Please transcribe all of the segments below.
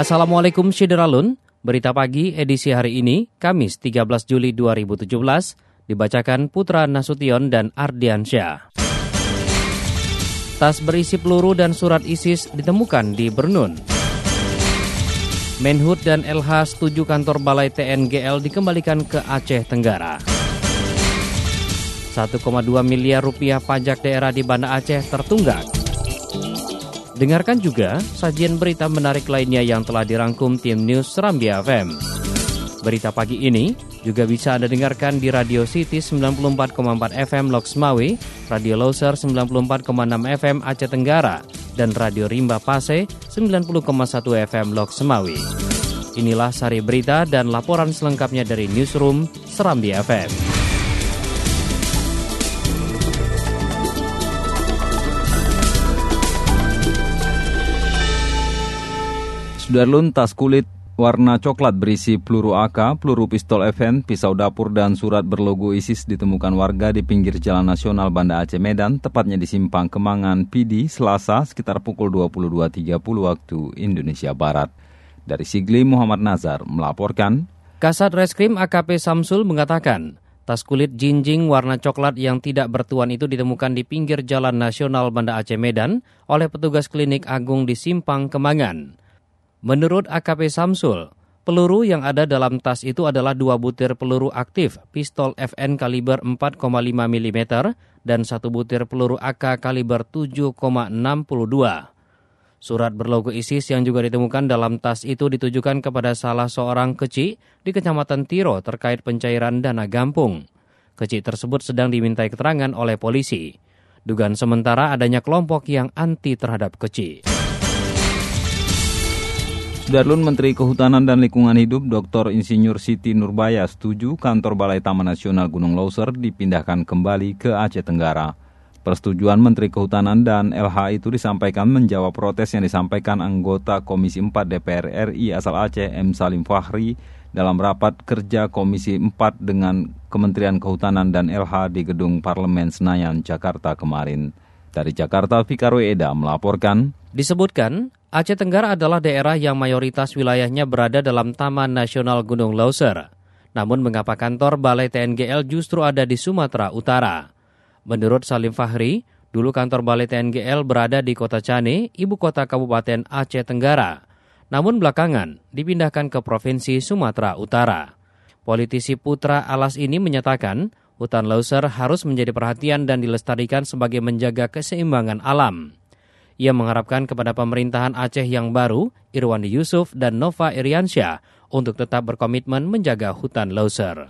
Assalamualaikum Syederalun, berita pagi edisi hari ini, Kamis 13 Juli 2017, dibacakan Putra Nasution dan Ardiansyah. Tas berisi peluru dan surat ISIS ditemukan di Bernun. Menhut dan LH setuju kantor Balai TNGL dikembalikan ke Aceh Tenggara. 1,2 miliar rupiah pajak daerah di Banda Aceh tertunggak. Dengarkan juga sajian berita menarik lainnya yang telah dirangkum tim News Serambi FM. Berita pagi ini juga bisa Anda dengarkan di Radio City 94,4 FM Loks Mawi, Radio Loser 94,6 FM Aceh Tenggara, dan Radio Rimba Pase 90,1 FM Loks Semawi. Inilah sari berita dan laporan selengkapnya dari Newsroom Serambi FM. Sudarlun tas kulit warna coklat berisi peluru AK, peluru pistol FN, pisau dapur, dan surat berlogo ISIS ditemukan warga di pinggir Jalan Nasional Banda Aceh Medan, tepatnya di Simpang Kemangan PD, Selasa sekitar pukul 22.30 waktu Indonesia Barat. Dari Sigli Muhammad Nazar melaporkan, Kasat Reskrim AKP Samsul mengatakan, tas kulit jinjing warna coklat yang tidak bertuan itu ditemukan di pinggir Jalan Nasional Banda Aceh Medan oleh petugas klinik agung di Simpang Kemangan. Menurut AKP Samsul, peluru yang ada dalam tas itu adalah dua butir peluru aktif pistol FN kaliber 4,5 mm dan satu butir peluru AK kaliber 7,62. Surat berlogo ISIS yang juga ditemukan dalam tas itu ditujukan kepada salah seorang kecil di Kecamatan Tiro terkait pencairan dana gampung. Kecil tersebut sedang dimintai keterangan oleh polisi. Dugaan sementara adanya kelompok yang anti terhadap kecil. Darlun Menteri Kehutanan dan Lingkungan Hidup Dr. Insinyur Siti Nurbaya setuju kantor Balai Taman Nasional Gunung Loser dipindahkan kembali ke Aceh Tenggara. Persetujuan Menteri Kehutanan dan LH itu disampaikan menjawab protes yang disampaikan anggota Komisi 4 DPR RI asal Aceh M. Salim Fahri dalam rapat kerja Komisi 4 dengan Kementerian Kehutanan dan LH di Gedung Parlemen Senayan, Jakarta kemarin. Dari Jakarta, Fikar Eda melaporkan. Disebutkan, Aceh Tenggara adalah daerah yang mayoritas wilayahnya berada dalam Taman Nasional Gunung Lauser. Namun mengapa kantor Balai TNGL justru ada di Sumatera Utara? Menurut Salim Fahri, dulu kantor Balai TNGL berada di Kota Cane, ibu kota Kabupaten Aceh Tenggara. Namun belakangan dipindahkan ke Provinsi Sumatera Utara. Politisi Putra Alas ini menyatakan hutan Lauser harus menjadi perhatian dan dilestarikan sebagai menjaga keseimbangan alam. Ia mengharapkan kepada pemerintahan Aceh yang baru, Irwandi Yusuf dan Nova Iriansyah, untuk tetap berkomitmen menjaga hutan Lauser.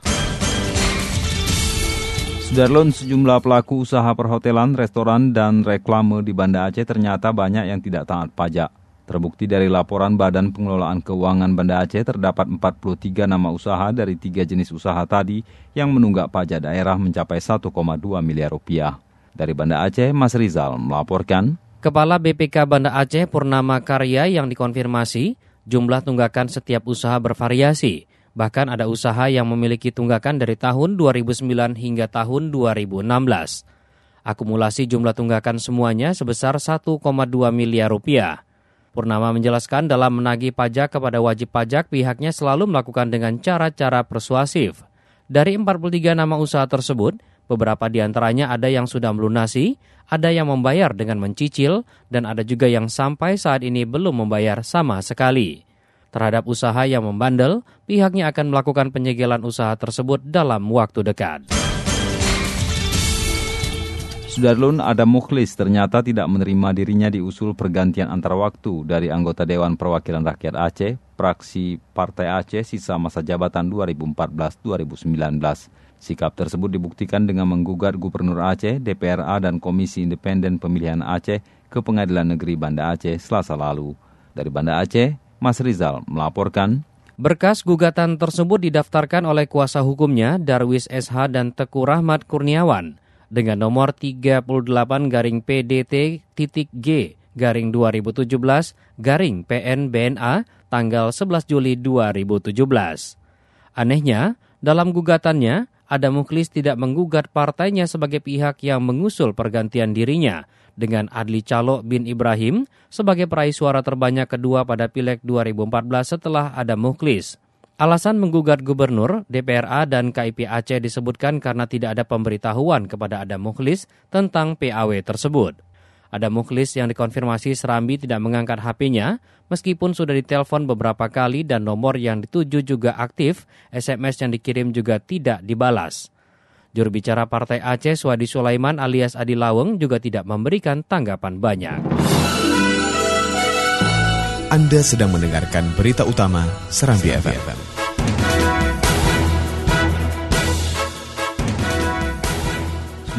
Sudarlun, sejumlah pelaku usaha perhotelan, restoran, dan reklame di Banda Aceh ternyata banyak yang tidak taat pajak. Terbukti dari laporan Badan Pengelolaan Keuangan Banda Aceh terdapat 43 nama usaha dari tiga jenis usaha tadi yang menunggak pajak daerah mencapai 1,2 miliar rupiah. Dari Banda Aceh, Mas Rizal melaporkan. Kepala BPK Banda Aceh Purnama Karya yang dikonfirmasi, jumlah tunggakan setiap usaha bervariasi. Bahkan ada usaha yang memiliki tunggakan dari tahun 2009 hingga tahun 2016. Akumulasi jumlah tunggakan semuanya sebesar 1,2 miliar rupiah. Purnama menjelaskan dalam menagih pajak kepada wajib pajak pihaknya selalu melakukan dengan cara-cara persuasif. Dari 43 nama usaha tersebut, Beberapa di antaranya ada yang sudah melunasi, ada yang membayar dengan mencicil, dan ada juga yang sampai saat ini belum membayar sama sekali. Terhadap usaha yang membandel, pihaknya akan melakukan penyegelan usaha tersebut dalam waktu dekat. Sudarlun Adam Mukhlis ternyata tidak menerima dirinya diusul pergantian antar waktu dari anggota Dewan Perwakilan Rakyat Aceh, praksi Partai Aceh sisa masa jabatan 2014-2019. Sikap tersebut dibuktikan dengan menggugat Gubernur Aceh, DPRA, dan Komisi Independen Pemilihan Aceh ke Pengadilan Negeri Banda Aceh selasa lalu. Dari Banda Aceh, Mas Rizal melaporkan. Berkas gugatan tersebut didaftarkan oleh kuasa hukumnya Darwis SH dan Teku Rahmat Kurniawan dengan nomor 38 garing PDT titik G garing 2017 garing PNBNA tanggal 11 Juli 2017. Anehnya, dalam gugatannya, Adam Muklis tidak menggugat partainya sebagai pihak yang mengusul pergantian dirinya dengan Adli Calo bin Ibrahim sebagai peraih suara terbanyak kedua pada Pileg 2014 setelah Adam Muklis. Alasan menggugat gubernur, DPRA, dan KIP Aceh disebutkan karena tidak ada pemberitahuan kepada Adam Mukhlis tentang PAW tersebut. Adam Mukhlis yang dikonfirmasi Serambi tidak mengangkat HP-nya, meskipun sudah ditelepon beberapa kali dan nomor yang dituju juga aktif, SMS yang dikirim juga tidak dibalas. Juru bicara Partai Aceh Swadi Sulaiman alias Adi Laweng juga tidak memberikan tanggapan banyak. Anda sedang mendengarkan berita utama Serambi FM.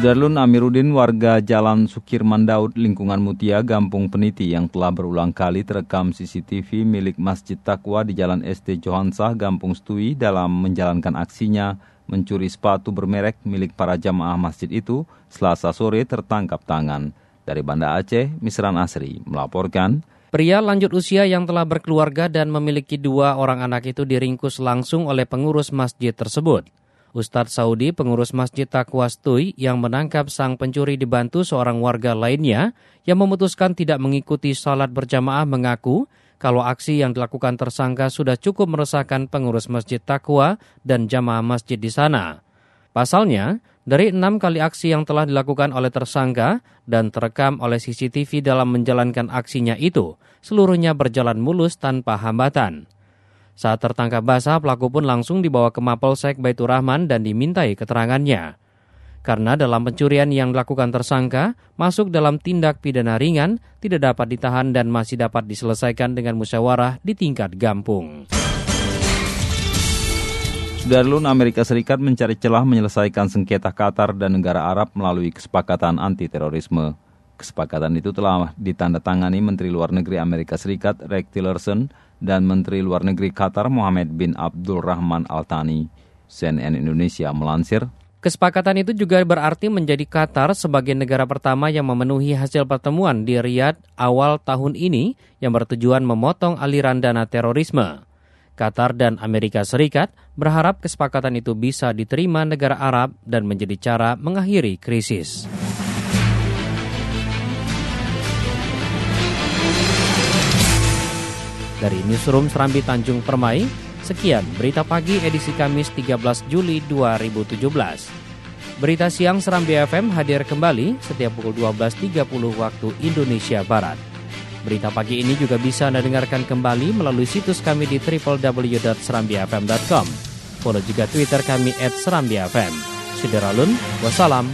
Sudarlun Amiruddin warga Jalan Sukirman Daud, lingkungan Mutia, Gampung Peniti yang telah berulang kali terekam CCTV milik Masjid Takwa di Jalan ST Johansah, Gampung Stui dalam menjalankan aksinya mencuri sepatu bermerek milik para jamaah masjid itu selasa sore tertangkap tangan. Dari Banda Aceh, Misran Asri melaporkan, Pria lanjut usia yang telah berkeluarga dan memiliki dua orang anak itu diringkus langsung oleh pengurus masjid tersebut. Ustadz Saudi, pengurus Masjid Takwa Stui yang menangkap sang pencuri dibantu seorang warga lainnya yang memutuskan tidak mengikuti salat berjamaah mengaku kalau aksi yang dilakukan tersangka sudah cukup meresahkan pengurus Masjid Takwa dan jamaah masjid di sana. Pasalnya, dari enam kali aksi yang telah dilakukan oleh tersangka dan terekam oleh CCTV dalam menjalankan aksinya itu, seluruhnya berjalan mulus tanpa hambatan. Saat tertangkap basah, pelaku pun langsung dibawa ke Mapolsek Baitur Rahman dan dimintai keterangannya. Karena dalam pencurian yang dilakukan tersangka masuk dalam tindak pidana ringan, tidak dapat ditahan dan masih dapat diselesaikan dengan musyawarah di tingkat gampung. Darlun Amerika Serikat mencari celah menyelesaikan sengketa Qatar dan negara Arab melalui kesepakatan anti-terorisme. Kesepakatan itu telah ditandatangani Menteri Luar Negeri Amerika Serikat Rex Tillerson dan Menteri Luar Negeri Qatar Mohammed bin Abdul Rahman Al-Thani. CNN Indonesia melansir, Kesepakatan itu juga berarti menjadi Qatar sebagai negara pertama yang memenuhi hasil pertemuan di Riyadh awal tahun ini yang bertujuan memotong aliran dana terorisme. Qatar dan Amerika Serikat berharap kesepakatan itu bisa diterima negara Arab dan menjadi cara mengakhiri krisis. Dari Newsroom Serambi Tanjung Permai, sekian berita pagi edisi Kamis 13 Juli 2017. Berita siang Serambi FM hadir kembali setiap pukul 12.30 waktu Indonesia Barat. Berita pagi ini juga bisa Anda dengarkan kembali melalui situs kami di www.serambifm.com. Follow juga Twitter kami at Serambi FM. Sudaralun, wassalam,